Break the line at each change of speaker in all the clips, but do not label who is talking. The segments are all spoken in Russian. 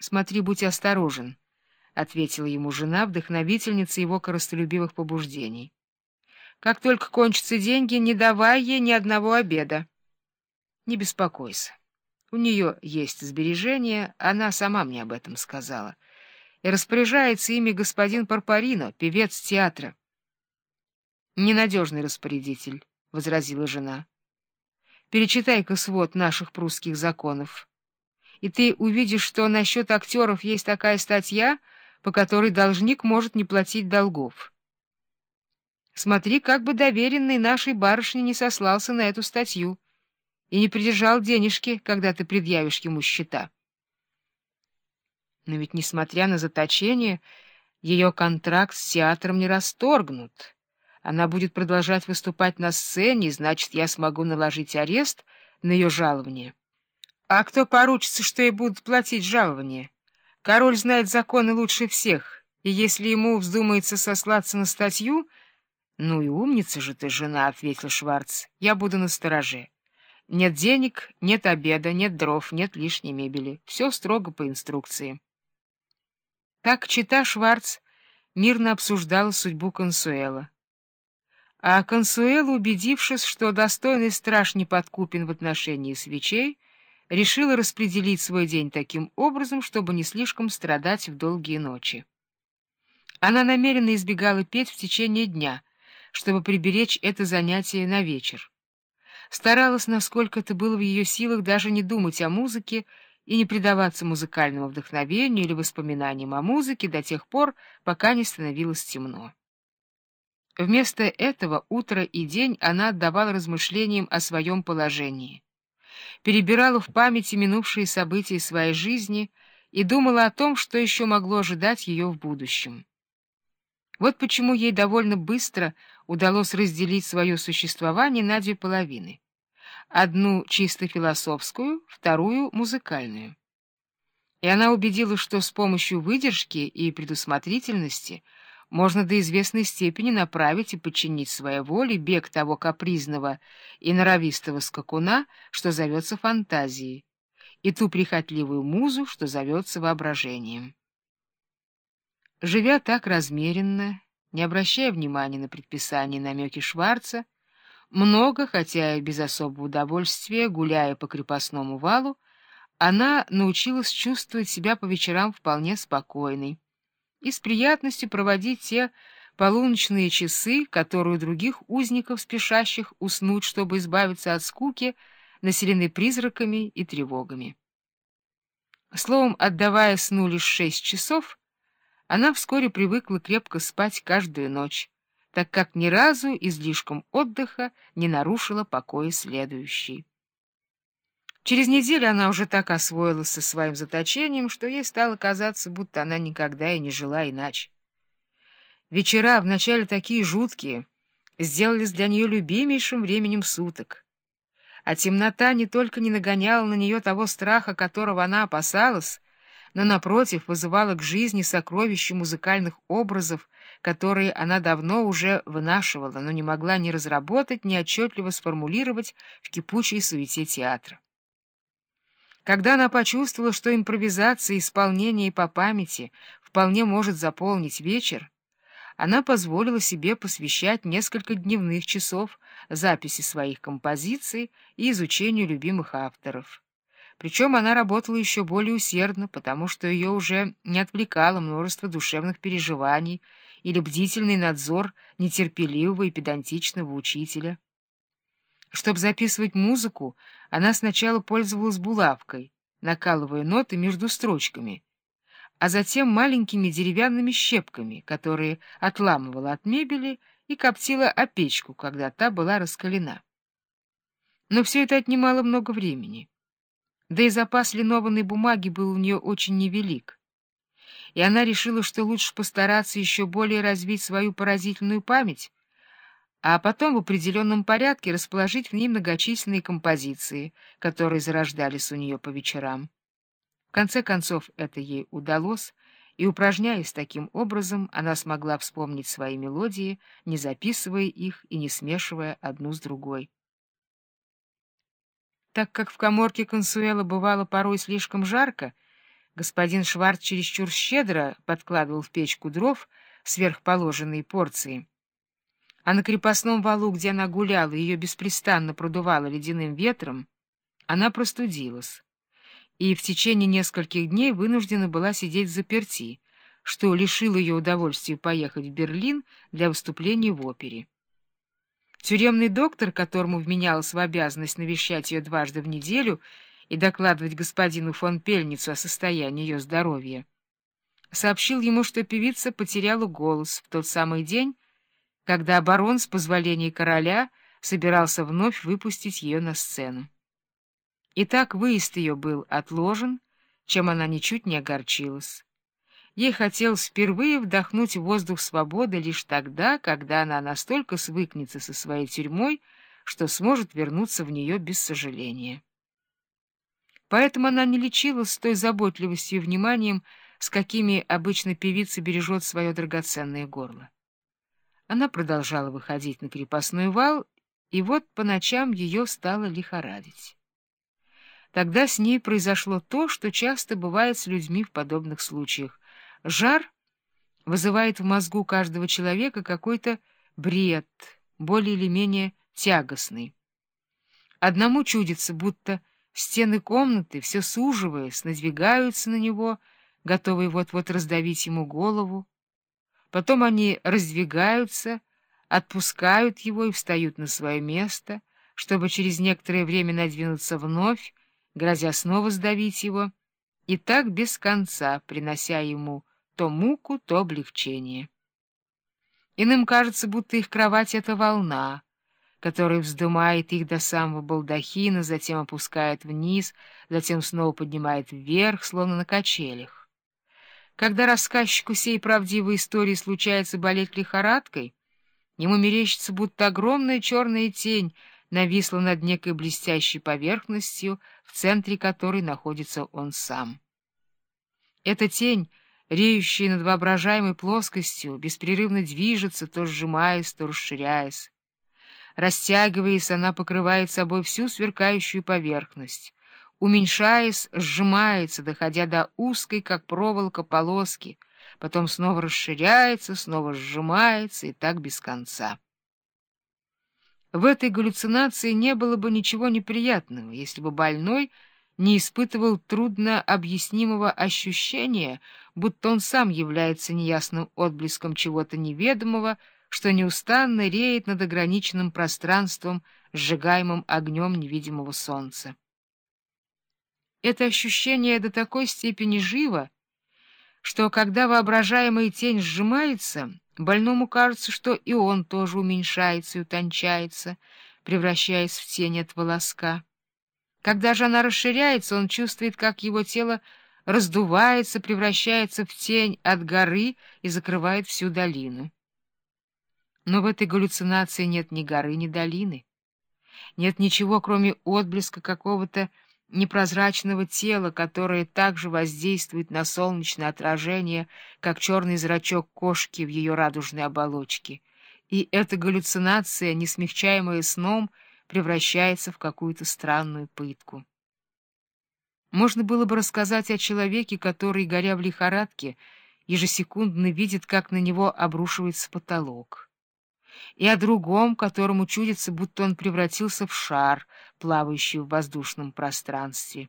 Смотри, будь осторожен, — ответила ему жена, вдохновительница его коростолюбивых побуждений. Как только кончатся деньги, не давай ей ни одного обеда. Не беспокойся. У нее есть сбережения, она сама мне об этом сказала. И распоряжается ими господин Парпарино, певец театра. Ненадежный распорядитель, — возразила жена. Перечитай-ка свод наших прусских законов. И ты увидишь, что насчет актеров есть такая статья, по которой должник может не платить долгов. Смотри, как бы доверенный нашей барышне не сослался на эту статью и не придержал денежки, когда ты предъявишь ему счета. Но ведь, несмотря на заточение, ее контракт с театром не расторгнут. Она будет продолжать выступать на сцене, значит, я смогу наложить арест на ее жалование. А кто поручится, что ей будут платить жалование? Король знает законы лучше всех, и если ему вздумается сослаться на статью... — Ну и умница же ты, жена, — ответил Шварц, — я буду на стороже. Нет денег, нет обеда, нет дров, нет лишней мебели. Все строго по инструкции. Так чита Шварц мирно обсуждала судьбу Консуэла. А Консуэла, убедившись, что достойный страж не подкупен в отношении свечей, решила распределить свой день таким образом, чтобы не слишком страдать в долгие ночи. Она намеренно избегала петь в течение дня, чтобы приберечь это занятие на вечер. Старалась, насколько это было в ее силах, даже не думать о музыке и не предаваться музыкальному вдохновению или воспоминаниям о музыке до тех пор, пока не становилось темно. Вместо этого утро и день она отдавала размышлениям о своем положении. Перебирала в памяти минувшие события своей жизни и думала о том, что еще могло ожидать ее в будущем. Вот почему ей довольно быстро удалось разделить свое существование на две половины. Одну чисто философскую, вторую — музыкальную. И она убедилась, что с помощью выдержки и предусмотрительности — можно до известной степени направить и подчинить своей воле бег того капризного и норовистого скакуна, что зовется фантазией, и ту прихотливую музу, что зовется воображением. Живя так размеренно, не обращая внимания на предписания и намеки Шварца, много, хотя и без особого удовольствия, гуляя по крепостному валу, она научилась чувствовать себя по вечерам вполне спокойной, и с приятностью проводить те полуночные часы, которые у других узников, спешащих уснуть, чтобы избавиться от скуки, населены призраками и тревогами. Словом, отдавая сну лишь шесть часов, она вскоре привыкла крепко спать каждую ночь, так как ни разу излишком отдыха не нарушила покоя следующий. Через неделю она уже так освоилась со своим заточением, что ей стало казаться, будто она никогда и не жила иначе. Вечера, вначале такие жуткие, сделались для нее любимейшим временем суток. А темнота не только не нагоняла на нее того страха, которого она опасалась, но, напротив, вызывала к жизни сокровища музыкальных образов, которые она давно уже вынашивала, но не могла ни разработать, ни отчетливо сформулировать в кипучей суете театра. Когда она почувствовала, что импровизация исполнения по памяти вполне может заполнить вечер, она позволила себе посвящать несколько дневных часов записи своих композиций и изучению любимых авторов. Причем она работала еще более усердно, потому что ее уже не отвлекало множество душевных переживаний или бдительный надзор нетерпеливого и педантичного учителя. Чтобы записывать музыку, она сначала пользовалась булавкой, накалывая ноты между строчками, а затем маленькими деревянными щепками, которые отламывала от мебели и коптила о печку, когда та была раскалена. Но все это отнимало много времени. Да и запас линованной бумаги был у нее очень невелик. И она решила, что лучше постараться еще более развить свою поразительную память, а потом в определенном порядке расположить в ней многочисленные композиции, которые зарождались у нее по вечерам. В конце концов, это ей удалось, и, упражняясь таким образом, она смогла вспомнить свои мелодии, не записывая их и не смешивая одну с другой. Так как в коморке Консуэла бывало порой слишком жарко, Господин Шварц чересчур щедро подкладывал в печку дров сверхположенные порции. А на крепостном валу, где она гуляла, ее беспрестанно продувало ледяным ветром, она простудилась и в течение нескольких дней вынуждена была сидеть заперти, что лишило ее удовольствия поехать в Берлин для выступления в опере. Тюремный доктор, которому вменялось в обязанность навещать ее дважды в неделю и докладывать господину фон Пельницу о состоянии ее здоровья, сообщил ему, что певица потеряла голос в тот самый день, когда барон с позволения короля собирался вновь выпустить ее на сцену. Итак, выезд ее был отложен, чем она ничуть не огорчилась. Ей хотелось впервые вдохнуть воздух свободы лишь тогда, когда она настолько свыкнется со своей тюрьмой, что сможет вернуться в нее без сожаления. Поэтому она не лечилась с той заботливостью и вниманием, с какими обычно певица бережет свое драгоценное горло. Она продолжала выходить на крепостной вал, и вот по ночам ее стало лихорадить. Тогда с ней произошло то, что часто бывает с людьми в подобных случаях. Жар вызывает в мозгу каждого человека какой-то бред, более или менее тягостный. Одному чудится, будто стены комнаты, все суживаясь, надвигаются на него, готовые вот-вот раздавить ему голову. Потом они раздвигаются, отпускают его и встают на свое место, чтобы через некоторое время надвинуться вновь, грозя снова сдавить его, и так без конца, принося ему то муку, то облегчение. Иным кажется, будто их кровать — это волна, которая вздымает их до самого балдахина, затем опускает вниз, затем снова поднимает вверх, словно на качелях. Когда рассказчику сей правдивой истории случается болеть лихорадкой, ему мерещится, будто огромная черная тень — нависла над некой блестящей поверхностью, в центре которой находится он сам. Эта тень, реющая над воображаемой плоскостью, беспрерывно движется, то сжимаясь, то расширяясь. Растягиваясь, она покрывает собой всю сверкающую поверхность. Уменьшаясь, сжимается, доходя до узкой, как проволока, полоски, потом снова расширяется, снова сжимается и так без конца. В этой галлюцинации не было бы ничего неприятного, если бы больной не испытывал трудно объяснимого ощущения, будто он сам является неясным отблеском чего-то неведомого, что неустанно реет над ограниченным пространством, сжигаемым огнем невидимого солнца. Это ощущение до такой степени живо, что когда воображаемая тень сжимается, Больному кажется, что и он тоже уменьшается и утончается, превращаясь в тень от волоска. Когда же она расширяется, он чувствует, как его тело раздувается, превращается в тень от горы и закрывает всю долину. Но в этой галлюцинации нет ни горы, ни долины. Нет ничего, кроме отблеска какого-то непрозрачного тела, которое также воздействует на солнечное отражение, как черный зрачок кошки в ее радужной оболочке. И эта галлюцинация, не смягчаемая сном, превращается в какую-то странную пытку. Можно было бы рассказать о человеке, который, горя в лихорадке, ежесекундно видит, как на него обрушивается потолок и о другом, которому чудится, будто он превратился в шар, плавающий в воздушном пространстве.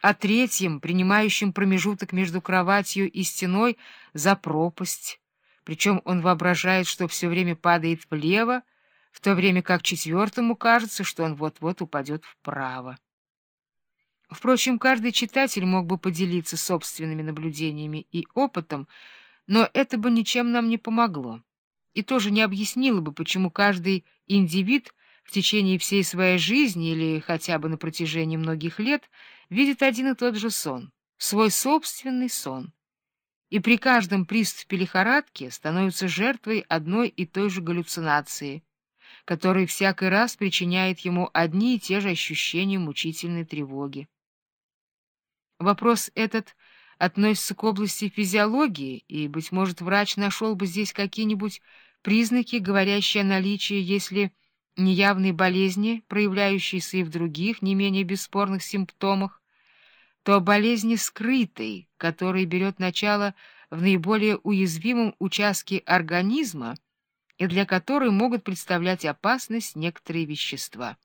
О третьем, принимающем промежуток между кроватью и стеной, за пропасть, причем он воображает, что все время падает влево, в то время как четвертому кажется, что он вот-вот упадет вправо. Впрочем, каждый читатель мог бы поделиться собственными наблюдениями и опытом, но это бы ничем нам не помогло и тоже не объяснила бы, почему каждый индивид в течение всей своей жизни или хотя бы на протяжении многих лет видит один и тот же сон, свой собственный сон, и при каждом приступе лихорадки становится жертвой одной и той же галлюцинации, которая всякий раз причиняет ему одни и те же ощущения мучительной тревоги. Вопрос этот — относится к области физиологии, и, быть может, врач нашел бы здесь какие-нибудь признаки, говорящие о наличии, если неявной болезни, проявляющейся и в других, не менее бесспорных симптомах, то болезни скрытой, которая берет начало в наиболее уязвимом участке организма и для которой могут представлять опасность некоторые вещества.